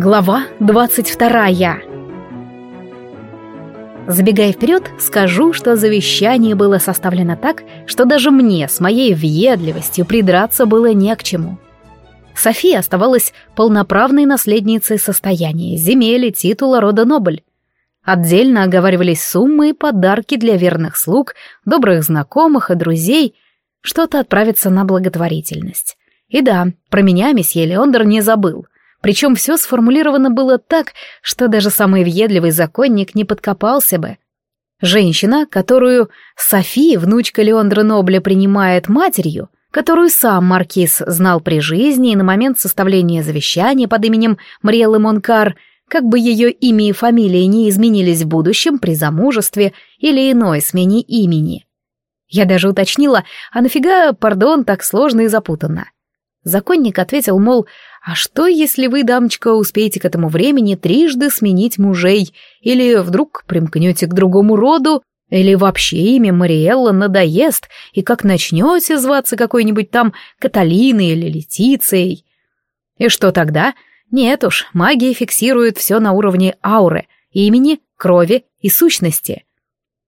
Глава 22 Забегая вперед, скажу, что завещание было составлено так, что даже мне с моей въедливостью придраться было не к чему. София оставалась полноправной наследницей состояния, земель и титула рода Нобль. Отдельно оговаривались суммы и подарки для верных слуг, добрых знакомых и друзей, что-то отправиться на благотворительность. И да, про меня месье Леондер не забыл — причем все сформулировано было так, что даже самый въедливый законник не подкопался бы. Женщина, которую Софи, внучка Леондра Нобля, принимает матерью, которую сам Маркиз знал при жизни и на момент составления завещания под именем Мриэллы Монкар, как бы ее имя и фамилия не изменились в будущем при замужестве или иной смене имени. Я даже уточнила, а нафига, пардон, так сложно и запутанно? Законник ответил, мол, а что, если вы, дамочка, успеете к этому времени трижды сменить мужей, или вдруг примкнете к другому роду, или вообще имя Мариэлла надоест, и как начнете зваться какой-нибудь там Каталиной или Летицией? И что тогда? Нет уж, магия фиксирует все на уровне ауры, имени, крови и сущности.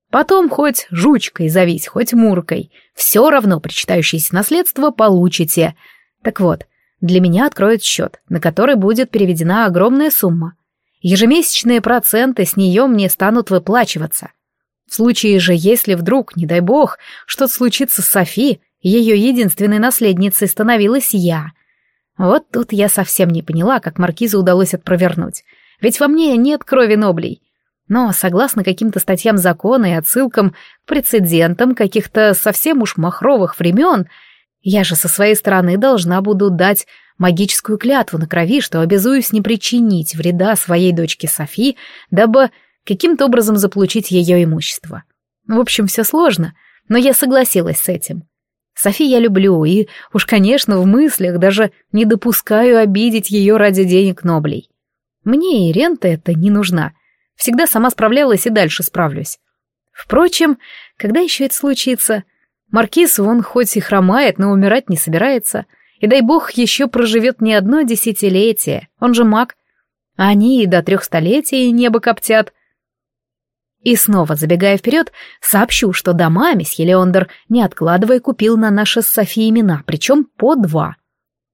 Потом хоть жучкой зовись, хоть муркой, все равно причитающееся наследство получите. Так вот, для меня откроют счет, на который будет переведена огромная сумма. Ежемесячные проценты с нее мне станут выплачиваться. В случае же, если вдруг, не дай бог, что-то случится с Софи, ее единственной наследницей становилась я. Вот тут я совсем не поняла, как маркизу удалось отпровернуть. Ведь во мне нет крови ноблей. Но, согласно каким-то статьям закона и отсылкам к прецедентам каких-то совсем уж махровых времен, я же со своей стороны должна буду дать магическую клятву на крови, что обязуюсь не причинить вреда своей дочке Софи, дабы каким-то образом заполучить ее имущество. В общем, все сложно, но я согласилась с этим. Софи я люблю, и уж, конечно, в мыслях даже не допускаю обидеть ее ради денег Ноблей. Мне и рента это не нужна. Всегда сама справлялась и дальше справлюсь. Впрочем, когда еще это случится, Маркиз вон хоть и хромает, но умирать не собирается. И дай бог еще проживет не одно десятилетие, он же маг. А они и до трех столетий небо коптят. И снова, забегая вперед, сообщу, что дома месье Леондер, не откладывая, купил на наши с Софи имена, причем по два.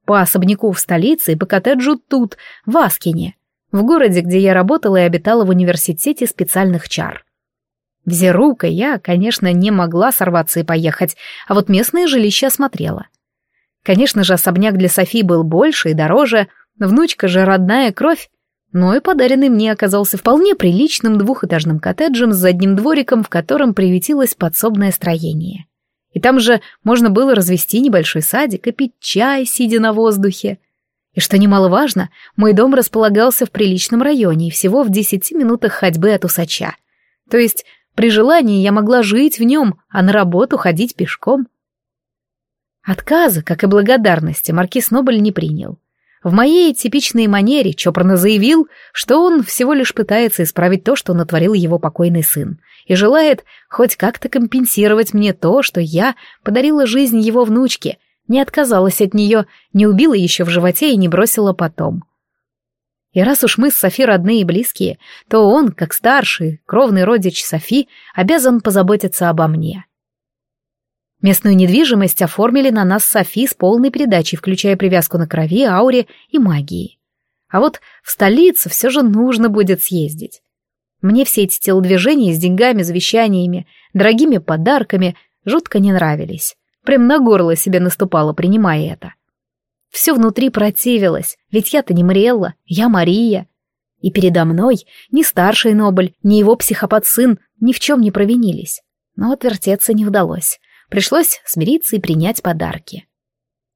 По особняку в столице и по коттеджу тут, в Аскине, в городе, где я работала и обитала в университете специальных чар. В Зерука я, конечно, не могла сорваться и поехать, а вот местные жилища осмотрела. Конечно же, особняк для Софи был больше и дороже, внучка же родная кровь, но и подаренный мне оказался вполне приличным двухэтажным коттеджем с задним двориком, в котором приветилось подсобное строение. И там же можно было развести небольшой садик и пить чай, сидя на воздухе. И что немаловажно, мой дом располагался в приличном районе всего в десяти минутах ходьбы от усача. То есть при желании я могла жить в нем, а на работу ходить пешком. Отказа, как и благодарности, маркиз Нобль не принял. В моей типичной манере чопорно заявил, что он всего лишь пытается исправить то, что натворил его покойный сын, и желает хоть как-то компенсировать мне то, что я подарила жизнь его внучке, не отказалась от нее, не убила еще в животе и не бросила потом. И раз уж мы с Софи родные и близкие, то он, как старший, кровный родич Софи, обязан позаботиться обо мне. Местную недвижимость оформили на нас Софи с полной передачей, включая привязку на крови, ауре и магии. А вот в столицу все же нужно будет съездить. Мне все эти телодвижения с деньгами, завещаниями, дорогими подарками жутко не нравились. Прям на горло себе наступала, принимая это. Все внутри противилось, ведь я-то не Мариэлла, я Мария. И передо мной ни старший Нобль, ни его психопат-сын ни в чем не провинились. Но отвертеться не удалось. Пришлось смириться и принять подарки.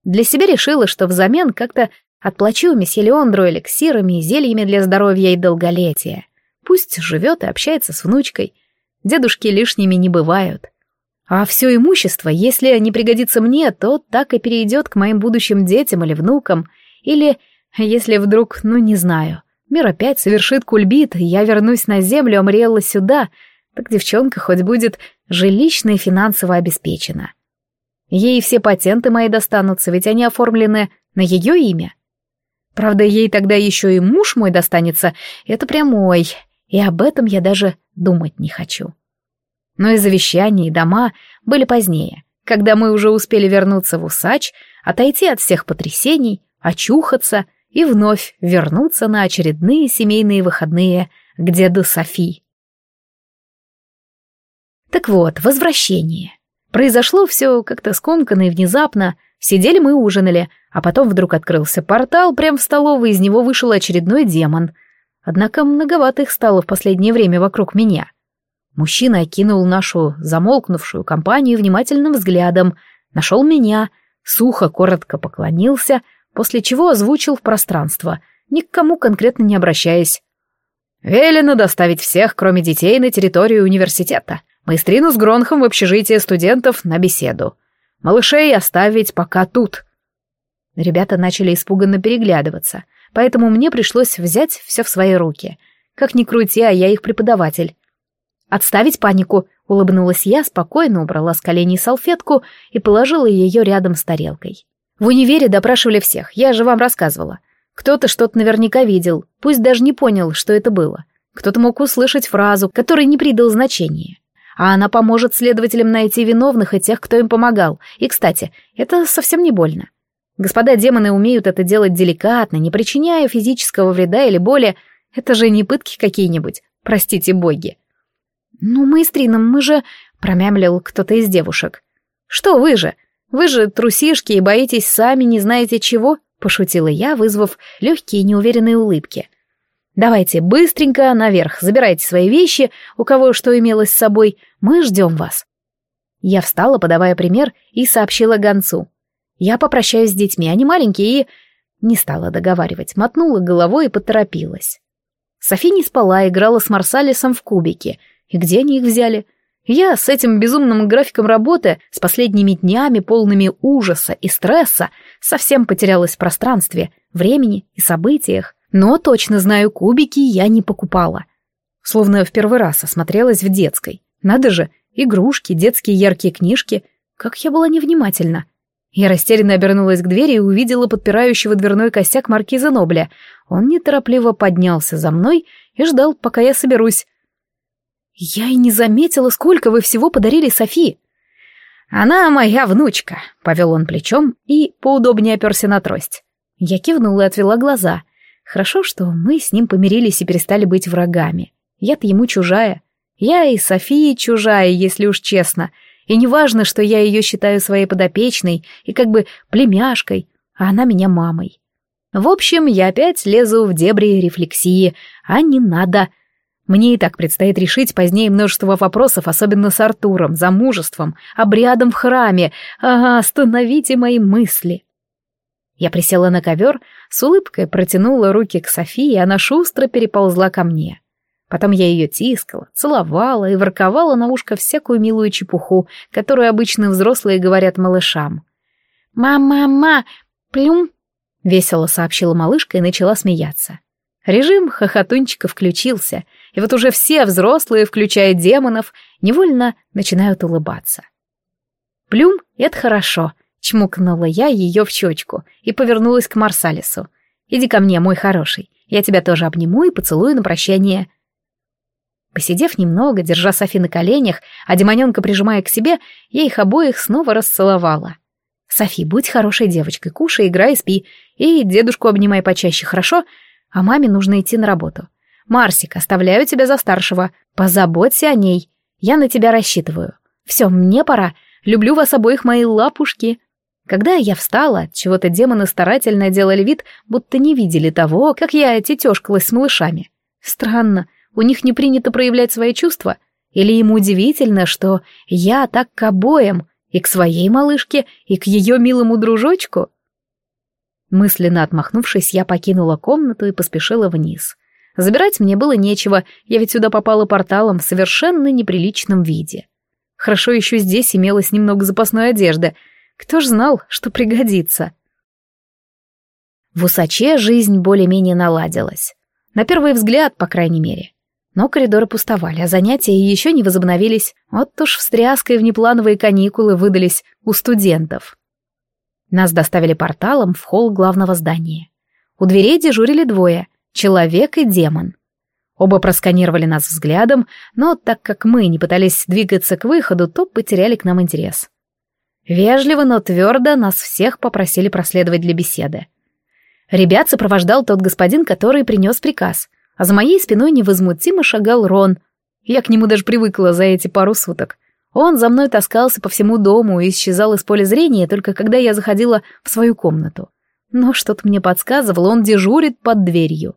Для себя решила, что взамен как-то отплачу месье Леондру эликсирами и зельями для здоровья и долголетия. Пусть живет и общается с внучкой. Дедушки лишними не бывают. А все имущество, если не пригодится мне, то так и перейдет к моим будущим детям или внукам. Или, если вдруг, ну не знаю, мир опять совершит кульбит, я вернусь на землю, а Мариэлла сюда, так девчонка хоть будет жилищно и финансово обеспечена. Ей все патенты мои достанутся, ведь они оформлены на ее имя. Правда, ей тогда еще и муж мой достанется, это прямой, и об этом я даже думать не хочу. Но и завещания, и дома были позднее, когда мы уже успели вернуться в усач, отойти от всех потрясений, очухаться и вновь вернуться на очередные семейные выходные к деду Софи. Так вот, возвращение. Произошло все как-то скомканно и внезапно. Сидели мы ужинали, а потом вдруг открылся портал, прямо в столовой из него вышел очередной демон. Однако многовато их стало в последнее время вокруг меня. Мужчина окинул нашу замолкнувшую компанию внимательным взглядом, нашел меня, сухо, коротко поклонился, после чего озвучил в пространство, ни к кому конкретно не обращаясь. «Велено доставить всех, кроме детей, на территорию университета. Маэстрину с Гронхом в общежитие студентов на беседу. Малышей оставить пока тут». Ребята начали испуганно переглядываться, поэтому мне пришлось взять все в свои руки. Как ни крути, а я их преподаватель. «Отставить панику», — улыбнулась я, спокойно убрала с коленей салфетку и положила ее рядом с тарелкой. В универе допрашивали всех, я же вам рассказывала. Кто-то что-то наверняка видел, пусть даже не понял, что это было. Кто-то мог услышать фразу, которой не придал значения. А она поможет следователям найти виновных и тех, кто им помогал. И, кстати, это совсем не больно. Господа демоны умеют это делать деликатно, не причиняя физического вреда или боли. Это же не пытки какие-нибудь, простите боги. «Ну, маэстрина, мы же...» — промямлил кто-то из девушек. «Что вы же? Вы же трусишки и боитесь сами не знаете чего?» — пошутила я, вызвав легкие неуверенные улыбки. «Давайте быстренько наверх, забирайте свои вещи, у кого что имелось с собой, мы ждем вас». Я встала, подавая пример, и сообщила гонцу. «Я попрощаюсь с детьми, они маленькие и...» Не стала договаривать, мотнула головой и поторопилась. Софи не спала, играла с Марсалисом в кубики. И где они их взяли? Я с этим безумным графиком работы, с последними днями, полными ужаса и стресса, совсем потерялась в пространстве, времени и событиях. Но точно знаю, кубики я не покупала. Словно в первый раз осмотрелась в детской. Надо же, игрушки, детские яркие книжки. Как я была невнимательна. Я растерянно обернулась к двери и увидела подпирающего дверной косяк маркиза Нобля. Он неторопливо поднялся за мной и ждал, пока я соберусь. «Я и не заметила, сколько вы всего подарили Софи!» «Она моя внучка», — повел он плечом и поудобнее оперся на трость. Я кивнула и отвела глаза. Хорошо, что мы с ним помирились и перестали быть врагами. Я-то ему чужая. Я и Софии чужая, если уж честно. И не важно, что я ее считаю своей подопечной и как бы племяшкой, а она меня мамой. В общем, я опять лезу в дебри рефлексии, а не надо — мне и так предстоит решить позднее множество вопросов, особенно с Артуром, замужеством, обрядом в храме. Ага, остановите мои мысли. Я присела на ковер, с улыбкой протянула руки к Софии, она шустро переползла ко мне. Потом я ее тискала, целовала и ворковала на ушко всякую милую чепуху, которую обычно взрослые говорят малышам. «Ма-ма-ма! Плюм!» — весело сообщила малышка и начала смеяться. Режим хохотунчика включился, и вот уже все взрослые, включая демонов, невольно начинают улыбаться. «Плюм — это хорошо», — чмокнула я ее в щечку и повернулась к Марсалису. «Иди ко мне, мой хороший, я тебя тоже обниму и поцелую на прощание». Посидев немного, держа Софи на коленях, а демоненка прижимая к себе, я их обоих снова расцеловала. «Софи, будь хорошей девочкой, кушай, играй, спи, и дедушку обнимай почаще, хорошо? А маме нужно идти на работу. Марсик, оставляю тебя за старшего. Позаботься о ней. Я на тебя рассчитываю. Все, мне пора. Люблю вас обоих, мои лапушки. Когда я встала, чего-то демоны старательно делали вид, будто не видели того, как я тетешкалась с малышами. Странно, у них не принято проявлять свои чувства. Или им удивительно, что я так к обоим, и к своей малышке, и к ее милому дружочку? Мысленно отмахнувшись, я покинула комнату и поспешила вниз. Забирать мне было нечего, я ведь сюда попала порталом в совершенно неприличном виде. Хорошо еще здесь имелось немного запасной одежды. Кто ж знал, что пригодится? В Усаче жизнь более-менее наладилась. На первый взгляд, по крайней мере. Но коридоры пустовали, а занятия еще не возобновились. Вот уж встряска и внеплановые каникулы выдались у студентов. Нас доставили порталом в холл главного здания. У дверей дежурили двое — человек и демон. Оба просканировали нас взглядом, но так как мы не пытались двигаться к выходу, то потеряли к нам интерес. Вежливо, но твердо нас всех попросили проследовать для беседы. Ребят сопровождал тот господин, который принес приказ, а за моей спиной невозмутимо шагал Рон. Я к нему даже привыкла за эти пару суток. Он за мной таскался по всему дому и исчезал из поля зрения, только когда я заходила в свою комнату. Но что-то мне подсказывало, он дежурит под дверью.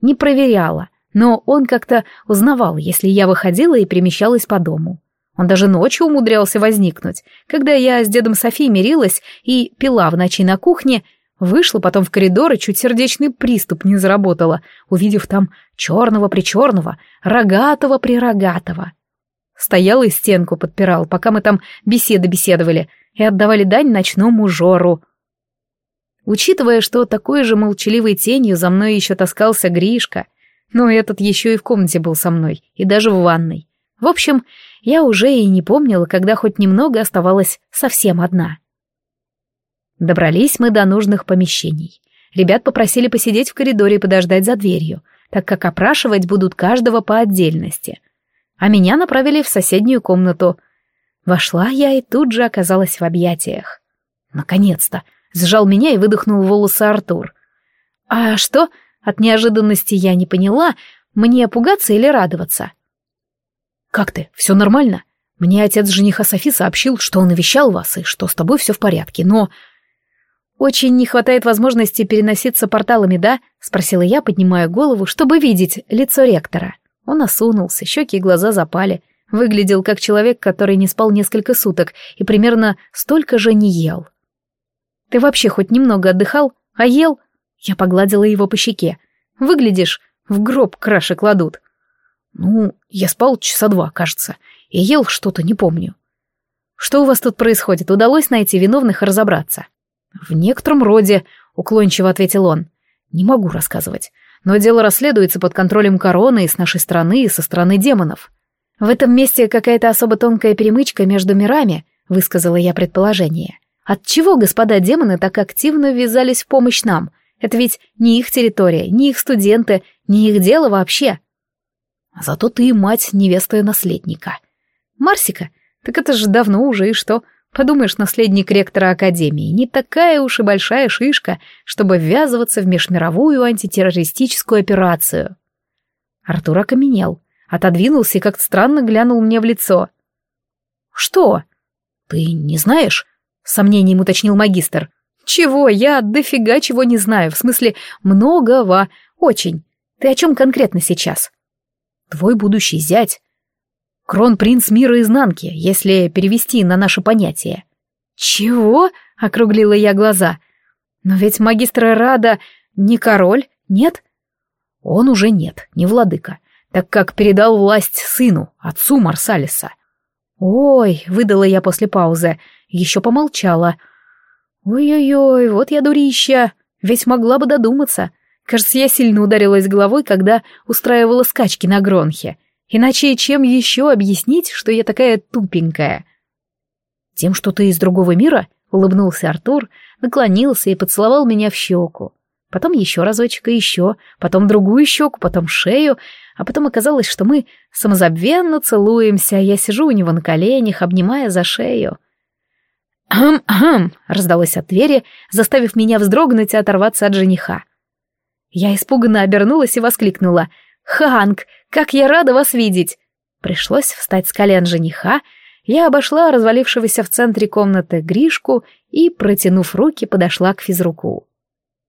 Не проверяла, но он как-то узнавал, если я выходила и перемещалась по дому. Он даже ночью умудрялся возникнуть. Когда я с дедом Софией мирилась и пила в ночи на кухне, вышла потом в коридор и чуть сердечный приступ не заработала, увидев там черного-причерного, рогатого-прирогатого. Стоял и стенку подпирал, пока мы там беседы беседовали и отдавали дань ночному жору. Учитывая, что такой же молчаливой тенью за мной еще таскался Гришка, но этот еще и в комнате был со мной, и даже в ванной. В общем, я уже и не помнила, когда хоть немного оставалась совсем одна. Добрались мы до нужных помещений. Ребят попросили посидеть в коридоре и подождать за дверью, так как опрашивать будут каждого по отдельности. А меня направили в соседнюю комнату. Вошла я и тут же оказалась в объятиях. Наконец-то! Сжал меня и выдохнул волосы Артур. «А что?» От неожиданности я не поняла, мне пугаться или радоваться. «Как ты? Все нормально? Мне отец жениха Софи сообщил, что он навещал вас и что с тобой все в порядке, но...» «Очень не хватает возможности переноситься порталами, да?» — спросила я, поднимая голову, чтобы видеть лицо ректора. Он осунулся, щеки и глаза запали. Выглядел как человек, который не спал несколько суток и примерно столько же не ел. «Ты вообще хоть немного отдыхал? А ел?» Я погладила его по щеке. «Выглядишь, в гроб краши кладут». Ну, я спал часа два, кажется, и ел что-то, не помню. Что у вас тут происходит? Удалось найти виновных и разобраться? В некотором роде, уклончиво ответил он. Не могу рассказывать. Но дело расследуется под контролем короны и с нашей стороны, и со стороны демонов. В этом месте какая-то особо тонкая перемычка между мирами, высказала я предположение. Отчего господа демоны так активно ввязались в помощь нам? Это ведь не их территория, не их студенты, не их дело вообще. Зато ты мать невесты наследника. Марсика? Так это же давно уже, и что? Подумаешь, наследник ректора Академии. Не такая уж и большая шишка, чтобы ввязываться в межмировую антитеррористическую операцию. Артур окаменел, отодвинулся и как-то странно глянул мне в лицо. «Что? Ты не знаешь?» — сомнением уточнил магистр. «Чего? Я дофига чего не знаю. В смысле, многого. Очень. Ты о чем конкретно сейчас?» Твой будущий зять. Кронпринц мира изнанки, если перевести на наше понятие. Чего? Округлила я глаза. Но ведь магистр Рада не король, нет? Он уже нет, не владыка, так как передал власть сыну, отцу Марсалиса. Ой, выдала я после паузы, еще помолчала. Ой-ой-ой, вот я дурища, ведь могла бы додуматься. Кажется, я сильно ударилась головой, когда устраивала скачки на Гронхе. Иначе чем еще объяснить, что я такая тупенькая? Тем, что ты из другого мира? Улыбнулся Артур, наклонился и поцеловал меня в щеку. Потом еще разочек и еще, потом другую щеку, потом шею, а потом оказалось, что мы самозабвенно целуемся, а я сижу у него на коленях, обнимая за шею. «Хм-хм!» — раздалось от двери, заставив меня вздрогнуть и оторваться от жениха. Я испуганно обернулась и воскликнула. «Ханк, как я рада вас видеть!» Пришлось встать с колен жениха, я обошла развалившегося в центре комнаты Гришку и, протянув руки, подошла к физруку.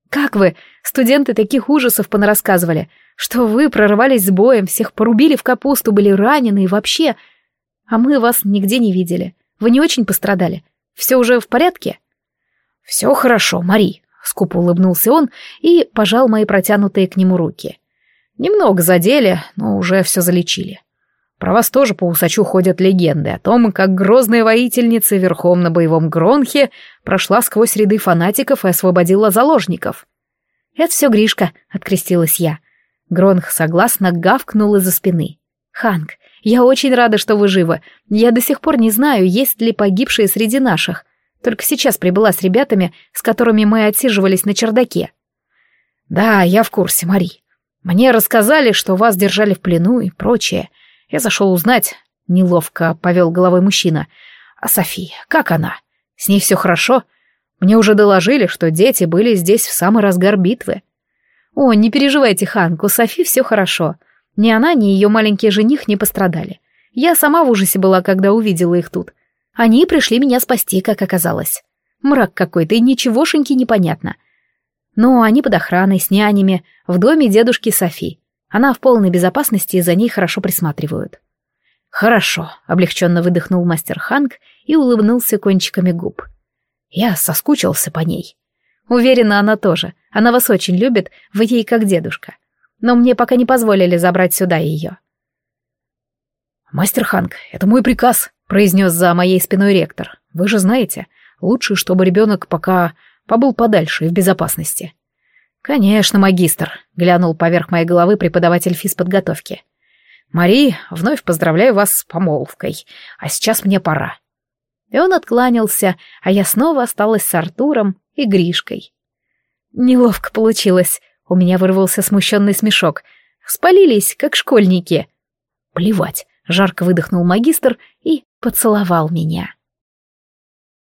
«Как вы? Студенты таких ужасов понарассказывали, что вы прорвались с боем, всех порубили в капусту, были ранены и вообще... А мы вас нигде не видели. Вы не очень пострадали. Все уже в порядке?» «Все хорошо, Мари», Скупо улыбнулся он и пожал мои протянутые к нему руки. Немного задели, но уже все залечили. Про вас тоже по усачу ходят легенды о том, как грозная воительница верхом на боевом гронхе прошла сквозь ряды фанатиков и освободила заложников. «Это все Гришка», — открестилась я. Гронх согласно гавкнул из-за спины. «Ханк, я очень рада, что вы живы. Я до сих пор не знаю, есть ли погибшие среди наших. Только сейчас прибыла с ребятами, с которыми мы отсиживались на чердаке. «Да, я в курсе, Мари. Мне рассказали, что вас держали в плену и прочее. Я зашел узнать, неловко повел головой мужчина. А София, как она? С ней все хорошо? Мне уже доложили, что дети были здесь в самый разгар битвы. О, не переживайте, Ханк, у Софи все хорошо. Ни она, ни ее маленький жених не пострадали. Я сама в ужасе была, когда увидела их тут. Они пришли меня спасти, как оказалось. Мрак какой-то, и ничегошеньки непонятно. Но они под охраной, с нянями, в доме дедушки Софи. Она в полной безопасности, и за ней хорошо присматривают. «Хорошо», — облегченно выдохнул мастер Ханг и улыбнулся кончиками губ. «Я соскучился по ней. Уверена, она тоже. Она вас очень любит, вы ей как дедушка. Но мне пока не позволили забрать сюда ее». «Мастер Ханг, это мой приказ», — произнес за моей спиной ректор. «Вы же знаете, лучше, чтобы ребенок пока побыл подальше и в безопасности». «Конечно, магистр», — глянул поверх моей головы преподаватель физподготовки. «Мари, вновь поздравляю вас с помолвкой, а сейчас мне пора». И он откланялся, а я снова осталась с Артуром и Гришкой. Неловко получилось, у меня вырвался смущенный смешок. Спалились, как школьники. «Плевать», — жарко выдохнул магистр и поцеловал меня.